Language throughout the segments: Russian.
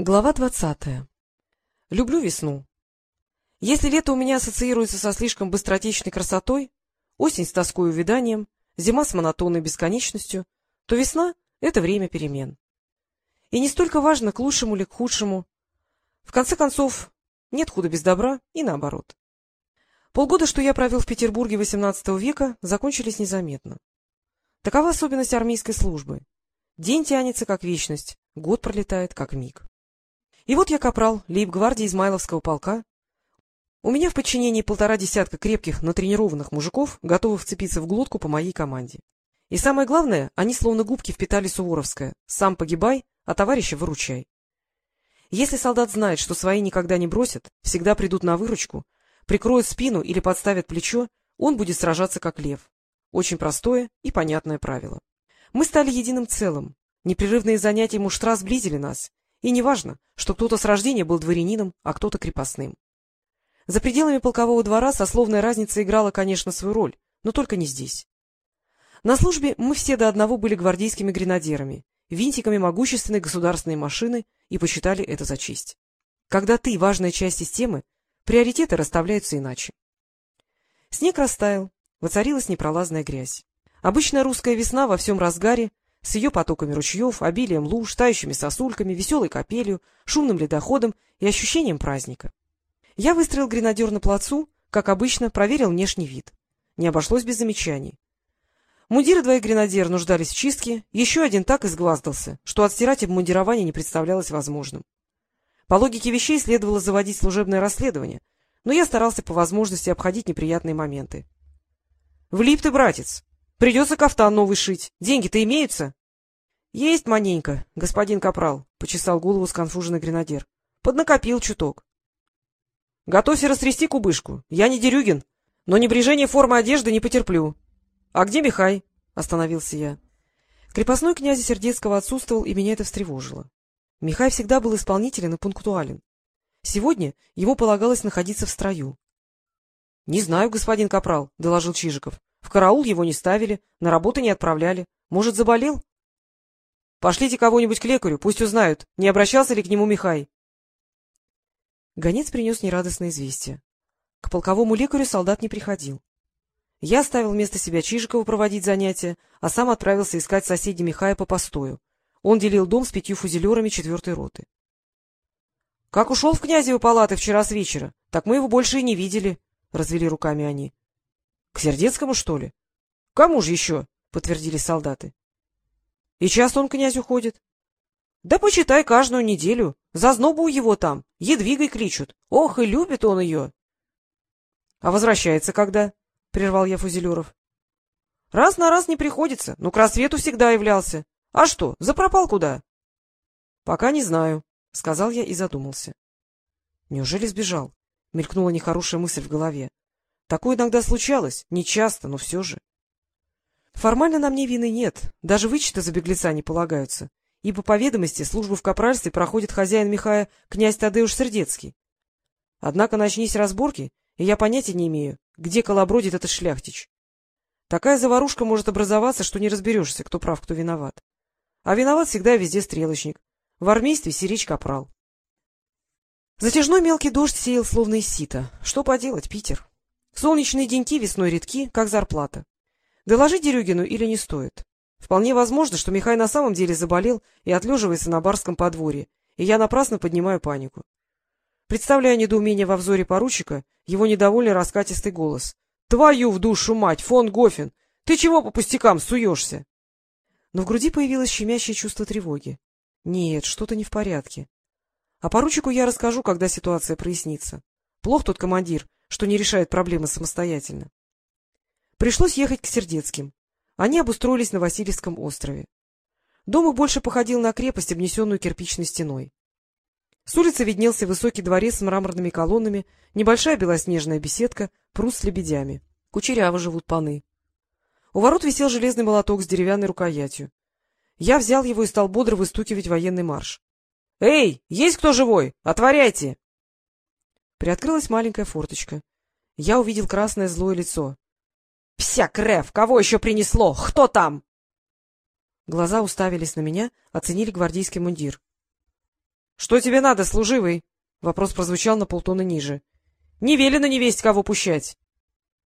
Глава двадцатая. Люблю весну. Если лето у меня ассоциируется со слишком быстротечной красотой, осень с тоской и зима с монотонной бесконечностью, то весна — это время перемен. И не столько важно, к лучшему или к худшему. В конце концов, нет худа без добра и наоборот. Полгода, что я провел в Петербурге XVIII века, закончились незаметно. Такова особенность армейской службы. День тянется, как вечность, год пролетает, как миг. И вот я капрал лейб-гвардии Измайловского полка. У меня в подчинении полтора десятка крепких, натренированных мужиков, готовых вцепиться в глотку по моей команде. И самое главное, они словно губки впитали Суворовское «сам погибай, а товарища выручай». Если солдат знает, что свои никогда не бросят, всегда придут на выручку, прикроют спину или подставят плечо, он будет сражаться как лев. Очень простое и понятное правило. Мы стали единым целым. Непрерывные занятия муштра сблизили нас, и не важно, что кто-то с рождения был дворянином, а кто-то крепостным. За пределами полкового двора сословная разница играла, конечно, свою роль, но только не здесь. На службе мы все до одного были гвардейскими гренадерами, винтиками могущественной государственной машины и посчитали это за честь. Когда ты важная часть системы, приоритеты расставляются иначе. Снег растаял, воцарилась непролазная грязь. Обычная русская весна во всем разгаре с ее потоками ручьев, обилием луж, тающими сосульками, веселой капелью, шумным ледоходом и ощущением праздника. Я выстроил гренадер на плацу, как обычно, проверил внешний вид. Не обошлось без замечаний. Мундиры двоих гренадер нуждались в чистке, еще один так изгваздался, что отстирать обмундирование не представлялось возможным. По логике вещей следовало заводить служебное расследование, но я старался по возможности обходить неприятные моменты. — Влип ты, братец! Придется кафтан новый шить. Деньги-то имеются? — Есть маненько, господин Капрал, — почесал голову сконфуженный гренадер. — Поднакопил чуток. — Готовься растрясти кубышку. Я не Дерюгин, но небрежение формы одежды не потерплю. — А где Михай? — остановился я. Крепостной князя Сердецкого отсутствовал, и меня это встревожило. Михай всегда был исполнителен и пунктуален. Сегодня ему полагалось находиться в строю. — Не знаю, господин Капрал, — доложил Чижиков. В караул его не ставили, на работу не отправляли. Может, заболел? — Пошлите кого-нибудь к лекарю, пусть узнают, не обращался ли к нему Михай. Гонец принес нерадостное известие. К полковому лекарю солдат не приходил. Я оставил вместо себя Чижикова проводить занятия, а сам отправился искать соседей Михая по постою. Он делил дом с пятью фузелерами четвертой роты. — Как ушел в князевы палаты вчера с вечера, так мы его больше и не видели, — развели руками они. — К Сердецкому, что ли? — Кому же еще? — подтвердили солдаты. — И часто он князь уходит? — Да почитай каждую неделю. За знобу его там. Едвигой кличут. Ох, и любит он ее. — А возвращается когда? — прервал я Фузелеров. — Раз на раз не приходится, но к рассвету всегда являлся. А что, запропал куда? — Пока не знаю, — сказал я и задумался. — Неужели сбежал? — мелькнула нехорошая мысль в голове. Такое иногда случалось, не часто, но все же. Формально на мне вины нет, даже вычеты за беглеца не полагаются, ибо по ведомости службу в капральстве проходит хозяин Михая князь Тадеуш Сердецкий. Однако начнись разборки, и я понятия не имею, где колобродит этот шляхтич. Такая заварушка может образоваться, что не разберешься, кто прав, кто виноват. А виноват всегда и везде стрелочник. В армействе сирич капрал. Затяжной мелкий дождь сеял словно из сита. Что поделать, Питер? Солнечные деньки весной редки, как зарплата. Доложить Дерюгину или не стоит? Вполне возможно, что Михай на самом деле заболел и отлеживается на барском подворье, и я напрасно поднимаю панику. Представляю недоумение во взоре поручика, его недовольный раскатистый голос. — Твою в душу мать, фон Гофен! Ты чего по пустякам суешься? Но в груди появилось щемящее чувство тревоги. Нет, что-то не в порядке. А поручику я расскажу, когда ситуация прояснится. Плох тот командир, что не решает проблемы самостоятельно. Пришлось ехать к Сердецким. Они обустроились на Васильевском острове. Дом их больше походил на крепость, обнесенную кирпичной стеной. С улицы виднелся высокий дворец с мраморными колоннами, небольшая белоснежная беседка, пруд с лебедями. Кучеряво живут паны. У ворот висел железный молоток с деревянной рукоятью. Я взял его и стал бодро выстукивать военный марш. — Эй, есть кто живой? Отворяйте! Приоткрылась маленькая форточка. Я увидел красное злое лицо. — Пся, Крев, кого еще принесло? Кто там? Глаза уставились на меня, оценили гвардейский мундир. Что тебе надо, служивый? — вопрос прозвучал на полтона ниже. — Не велено не весть кого пущать.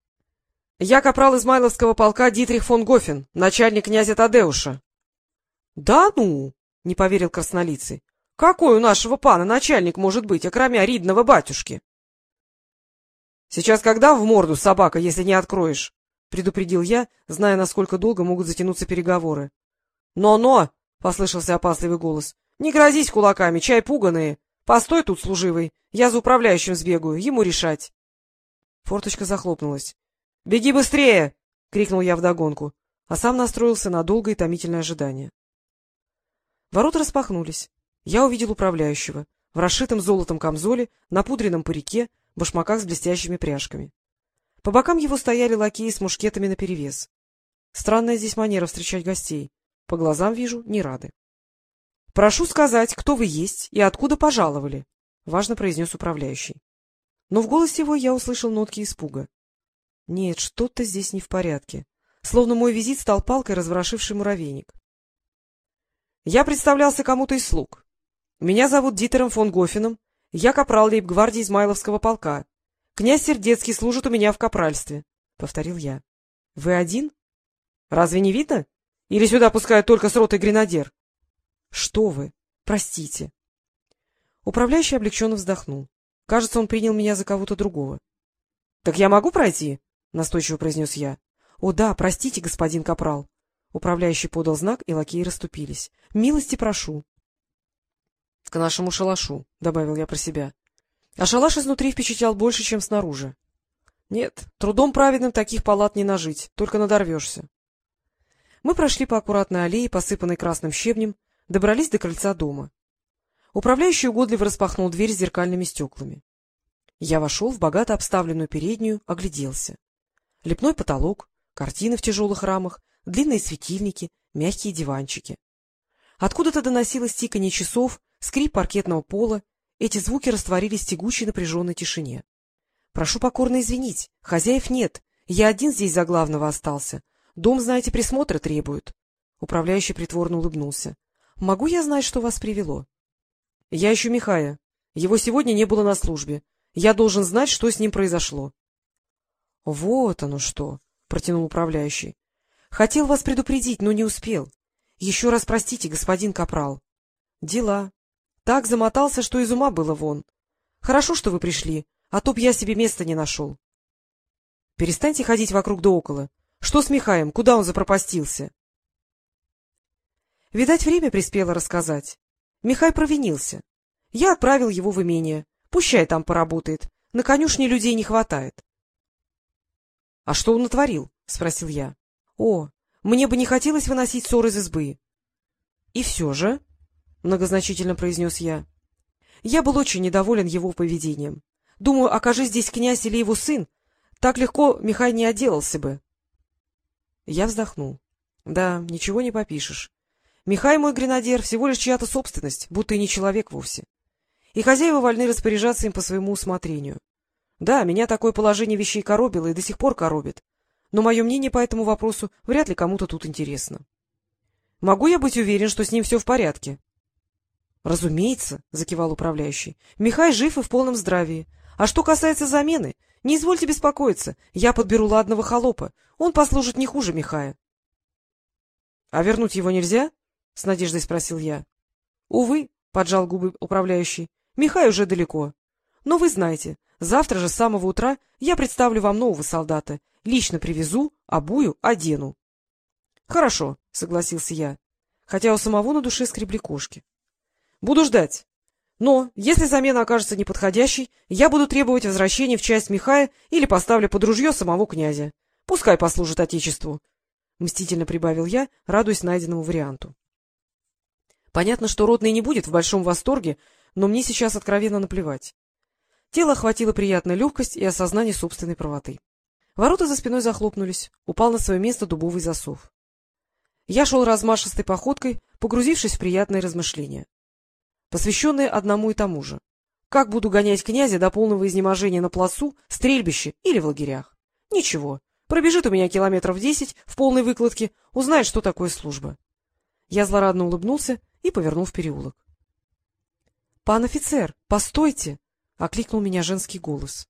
— Я капрал Измайловского полка Дитрих фон Гофен, начальник князя Тадеуша. — Да ну! — не поверил краснолицый. — Какой у нашего пана начальник может быть, окромя ридного батюшки? — Сейчас когда в морду, собака, если не откроешь? — предупредил я, зная, насколько долго могут затянуться переговоры. «Но — Но-но! — послышался опасливый голос. — Не грозись кулаками, чай пуганые. Постой тут, служивый, я за управляющим сбегаю, ему решать. Форточка захлопнулась. — Беги быстрее! — крикнул я вдогонку, а сам настроился на долгое и томительное ожидание. Ворота распахнулись. Я увидел управляющего в расшитом золотом камзоле, на пудренном парике, башмаках с блестящими пряжками. По бокам его стояли лакеи с мушкетами наперевес. Странная здесь манера встречать гостей. По глазам вижу, не рады. — Прошу сказать, кто вы есть и откуда пожаловали, — важно произнес управляющий. Но в голосе его я услышал нотки испуга. Нет, что-то здесь не в порядке. Словно мой визит стал палкой, разворошивший муравейник. Я представлялся кому-то из слуг. Меня зовут Дитером фон Гофеном, я капрал лейб-гвардии Измайловского полка. Князь Сердецкий служит у меня в капральстве, — повторил я. — Вы один? Разве не видно? Или сюда пускают только с ротой гренадер? — Что вы? Простите. Управляющий облегченно вздохнул. Кажется, он принял меня за кого-то другого. — Так я могу пройти? — настойчиво произнес я. — О да, простите, господин Капрал. Управляющий подал знак, и лакеи расступились. — Милости прошу. — К нашему шалашу, — добавил я про себя. А шалаш изнутри впечатлял больше, чем снаружи. Нет, трудом праведным таких палат не нажить, только надорвешься. Мы прошли по аккуратной аллее, посыпанной красным щебнем, добрались до крыльца дома. Управляющий угодливо распахнул дверь с зеркальными стеклами. Я вошел в богато обставленную переднюю, огляделся. Лепной потолок, картины в тяжелых рамах, длинные светильники, мягкие диванчики. Откуда-то доносилось тиканье часов, скрип паркетного пола эти звуки растворились в тягучей напряженной тишине. — Прошу покорно извинить, хозяев нет, я один здесь за главного остался. Дом, знаете, присмотра требует. Управляющий притворно улыбнулся. — Могу я знать, что вас привело? — Я ищу Михая. Его сегодня не было на службе. Я должен знать, что с ним произошло. — Вот оно что! — протянул управляющий. — Хотел вас предупредить, но не успел. Еще раз простите, господин Капрал. — Дела. Так замотался, что из ума было вон. Хорошо, что вы пришли, а то б я себе места не нашел. — Перестаньте ходить вокруг да около. Что с Михаем? Куда он запропастился? Видать, время приспело рассказать. Михай провинился. Я отправил его в имение. Пущай там поработает. На конюшне людей не хватает. — А что он натворил? — спросил я. — О, мне бы не хотелось выносить ссор из избы. — И все же многозначительно произнес я. Я был очень недоволен его поведением. Думаю, окажись здесь князь или его сын, так легко Михай не отделался бы. Я вздохнул. Да, ничего не попишешь. Михай, мой гренадер, всего лишь чья-то собственность, будто и не человек вовсе. И хозяева вольны распоряжаться им по своему усмотрению. Да, меня такое положение вещей коробило и до сих пор коробит, но мое мнение по этому вопросу вряд ли кому-то тут интересно. Могу я быть уверен, что с ним все в порядке? — Разумеется, — закивал управляющий. — Михай жив и в полном здравии. А что касается замены, не извольте беспокоиться, я подберу ладного холопа. Он послужит не хуже Михая. — А вернуть его нельзя? — с надеждой спросил я. — Увы, — поджал губы управляющий, — Михай уже далеко. Но вы знаете, завтра же с самого утра я представлю вам нового солдата. Лично привезу, обую, одену. — Хорошо, — согласился я, хотя у самого на душе скребли кошки. Буду ждать. Но, если замена окажется неподходящей, я буду требовать возвращения в часть Михая или поставлю под ружье самого князя. Пускай послужит Отечеству. Мстительно прибавил я, радуясь найденному варианту. Понятно, что Ротный не будет в большом восторге, но мне сейчас откровенно наплевать. Тело охватило приятная легкость и осознание собственной правоты. Ворота за спиной захлопнулись, упал на свое место дубовый засов. Я шел размашистой походкой, погрузившись в приятные размышления посвященные одному и тому же. Как буду гонять князя до полного изнеможения на плацу, стрельбище или в лагерях? Ничего, пробежит у меня километров десять в полной выкладке, узнает, что такое служба. Я злорадно улыбнулся и повернул в переулок. Пан офицер, постойте! — окликнул меня женский голос.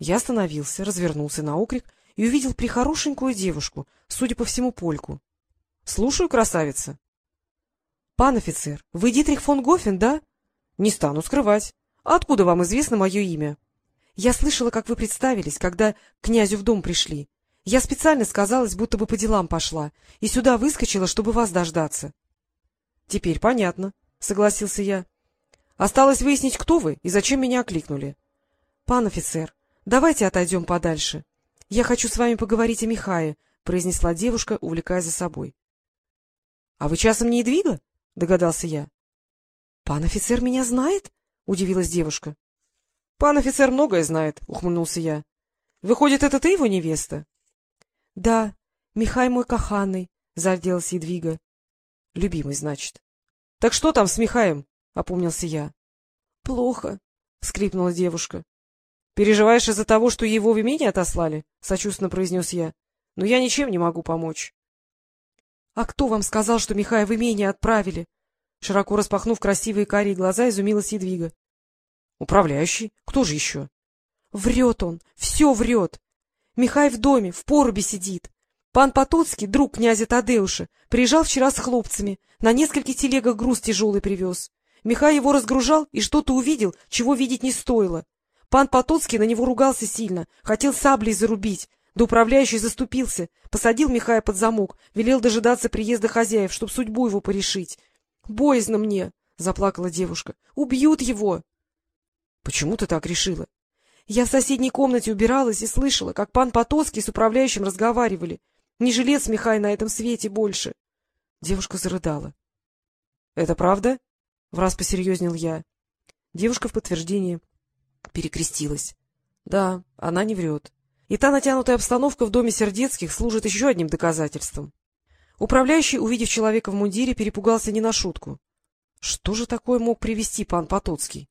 Я остановился, развернулся на окрик и увидел прихорошенькую девушку, судя по всему, польку. — Слушаю, красавица. — Пан офицер, вы Дитрих фон Гофен, да? — Не стану скрывать. А откуда вам известно мое имя? — Я слышала, как вы представились, когда к князю в дом пришли. Я специально сказалась, будто бы по делам пошла, и сюда выскочила, чтобы вас дождаться. — Теперь понятно, — согласился я. — Осталось выяснить, кто вы и зачем меня окликнули. — Пан офицер, давайте отойдем подальше. Я хочу с вами поговорить о Михае, — произнесла девушка, увлекая за собой. — А вы часом не Едвига? — догадался я. — Пан офицер меня знает? — удивилась девушка. — Пан офицер многое знает, — ухмыльнулся я. — Выходит, это ты его невеста? — Да, Михай мой каханный, — зарделась Едвига. — Любимый, значит. — Так что там с Михаем? — опомнился я. — Плохо, — скрипнула девушка. — Переживаешь из-за того, что его в имение отослали? — сочувственно произнес я. — Но я ничем не могу помочь. — А кто вам сказал, что Михая в имение отправили? Широко распахнув красивые карие глаза, изумилась Едвига. — Управляющий? Кто же еще? — Врет он, все врет. Михай в доме, в поруби сидит. Пан Потоцкий, друг князя Тадеуша, приезжал вчера с хлопцами, на нескольких телегах груз тяжелый привез. Михай его разгружал и что-то увидел, чего видеть не стоило. Пан Потоцкий на него ругался сильно, хотел саблей зарубить, да управляющий заступился, посадил Михая под замок, велел дожидаться приезда хозяев, чтоб судьбу его порешить. — Боязно мне, — заплакала девушка, — убьют его. — Почему ты так решила? Я в соседней комнате убиралась и слышала, как пан Потоцкий с управляющим разговаривали. Не жилец Михай на этом свете больше. Девушка зарыдала. — Это правда? — враз посерьезнел я. Девушка в подтверждение перекрестилась. Да, она не врет. И та натянутая обстановка в доме Сердецких служит еще одним доказательством. Управляющий, увидев человека в мундире, перепугался не на шутку. Что же такое мог привести пан Потоцкий?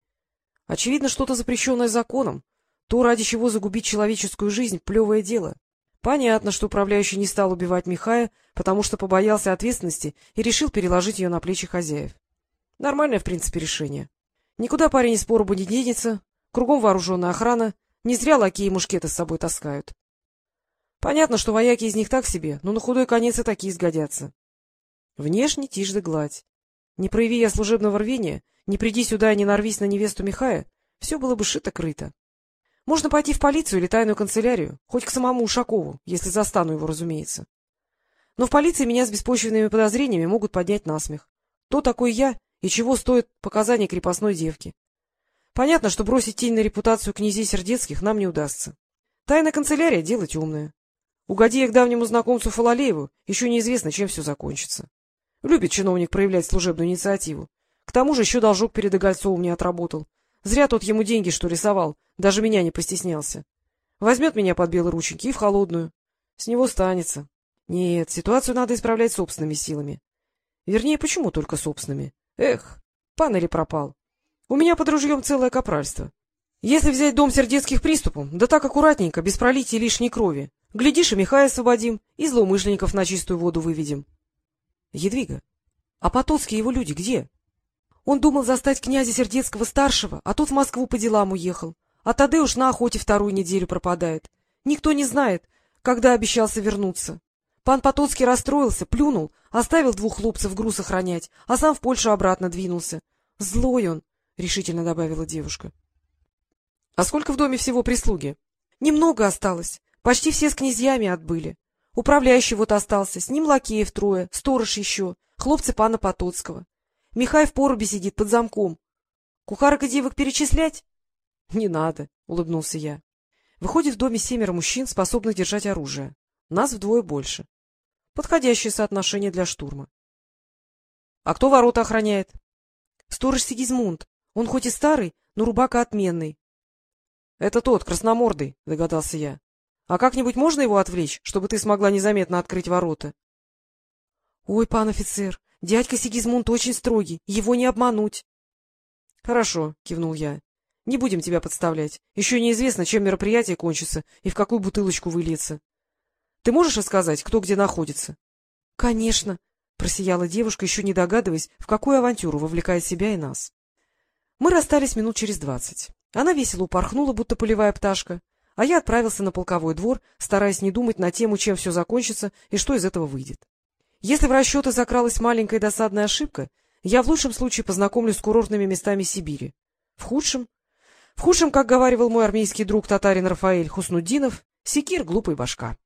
Очевидно, что-то запрещенное законом. То, ради чего загубить человеческую жизнь, плевое дело. Понятно, что управляющий не стал убивать Михая, потому что побоялся ответственности и решил переложить ее на плечи хозяев. Нормальное, в принципе, решение. Никуда парень из поруба не денется, кругом вооруженная охрана, не зря лакеи мушкеты с собой таскают. Понятно, что вояки из них так себе, но на худой конец и такие сгодятся. Внешне тишь да гладь. Не прояви я служебного рвения, не приди сюда и не нарвись на невесту Михая, все было бы шито-крыто. Можно пойти в полицию или тайную канцелярию, хоть к самому Ушакову, если застану его, разумеется. Но в полиции меня с беспочвенными подозрениями могут поднять насмех. Кто такой я и чего стоит показания крепостной девки? Понятно, что бросить тень на репутацию князей Сердецких нам не удастся. Тайная канцелярия — дело темное. Угоди я к давнему знакомцу Фалалееву, еще неизвестно, чем все закончится. Любит чиновник проявлять служебную инициативу. К тому же еще должок перед Игольцовым не отработал. Зря тот ему деньги, что рисовал, даже меня не постеснялся. Возьмет меня под белые рученьки и в холодную. С него станется. Нет, ситуацию надо исправлять собственными силами. Вернее, почему только собственными? Эх, пан или пропал. У меня под ружьем целое капральство. Если взять дом сердецких приступом, да так аккуратненько, без пролития лишней крови, глядишь, и Михая освободим, и злоумышленников на чистую воду выведем. Едвига, а Потоцкие его люди где? Он думал застать князя Сердецкого-старшего, а тот в Москву по делам уехал. А Тадеуш на охоте вторую неделю пропадает. Никто не знает, когда обещался вернуться. Пан Потоцкий расстроился, плюнул, оставил двух хлопцев груз охранять, а сам в Польшу обратно двинулся. Злой он, — решительно добавила девушка. — А сколько в доме всего прислуги? — Немного осталось. Почти все с князьями отбыли. Управляющий вот остался, с ним лакеев трое, сторож еще, хлопцы пана Потоцкого. Михай в поруби сидит под замком. Кухарок и девок перечислять? — Не надо, — улыбнулся я. Выходит, в доме семеро мужчин, способных держать оружие. Нас вдвое больше. Подходящее соотношение для штурма. — А кто ворота охраняет? — Сторож Сигизмунд. Он хоть и старый, но рубака отменный. — Это тот, красномордый, — догадался я. — А как-нибудь можно его отвлечь, чтобы ты смогла незаметно открыть ворота? — Ой, пан офицер, Дядька Сигизмунд очень строгий, его не обмануть. — Хорошо, — кивнул я. — Не будем тебя подставлять. Еще неизвестно, чем мероприятие кончится и в какую бутылочку выльется. Ты можешь рассказать, кто где находится? — Конечно, — просияла девушка, еще не догадываясь, в какую авантюру вовлекает себя и нас. Мы расстались минут через двадцать. Она весело упорхнула, будто полевая пташка, а я отправился на полковой двор, стараясь не думать на тему, чем все закончится и что из этого выйдет. Если в расчеты закралась маленькая досадная ошибка, я в лучшем случае познакомлюсь с курортными местами Сибири. В худшем... В худшем, как говаривал мой армейский друг татарин Рафаэль Хуснуддинов, секир — глупый башка.